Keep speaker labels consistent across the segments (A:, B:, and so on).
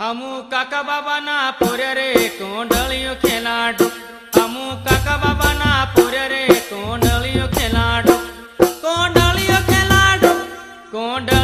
A: हमू काका बाबा ना पोर रे कोंडलियों खिलाड़ो। हमू काका बाबा ना पोर रे कोंडलियों खिलाड़ो। कोंडलियों खिलाड़ो कोंडल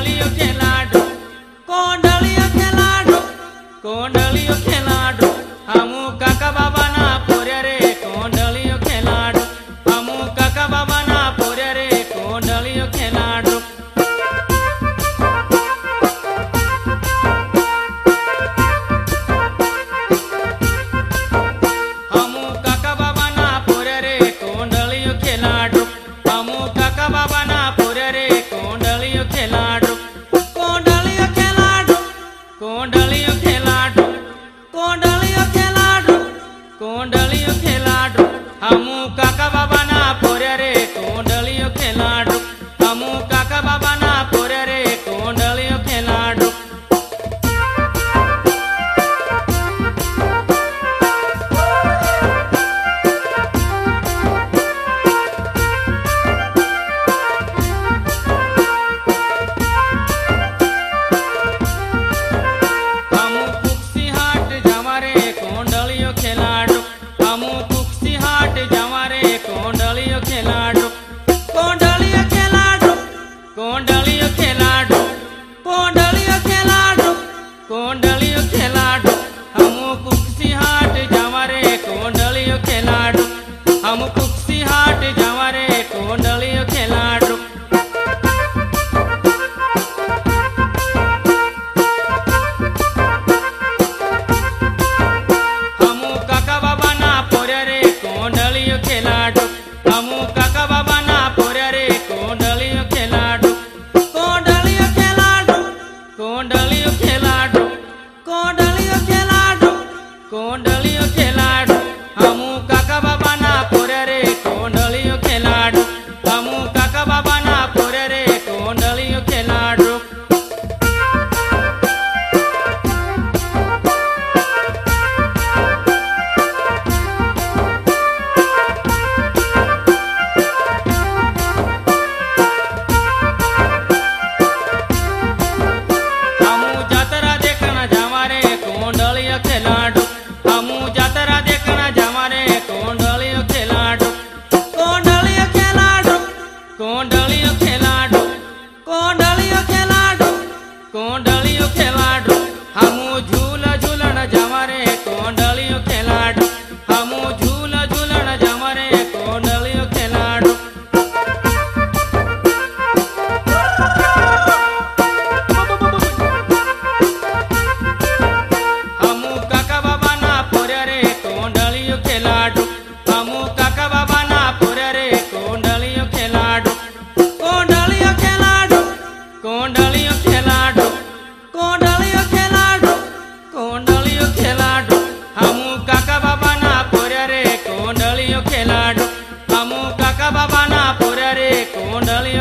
A: Kondali o khelaadu Kondali o khelaadu Kondali कोंडलियो खेलाडो कोंडलियो खेलाडो कोंडलियो खेलाडो।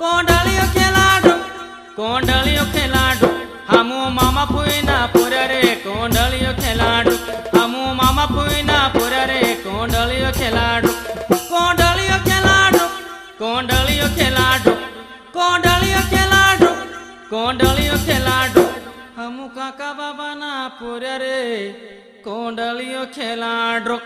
A: કોંડળીઓ ખેલાડો કોંડળીઓ ખેલાડો હમુ મામા પુઈના પુર રે કોંડળીઓ ખેલાડો હમુ મામા પુઈના પુર રે કોંડળીઓ ખેલાડો કોંડળીઓ ખેલાડો કોંડળીઓ ખેલાડો કોંડળીઓ ખેલાડો કોંડળીઓ ખેલાડો હમુ કાકા બાબાના પુર રે કોંડળીઓ ખેલાડો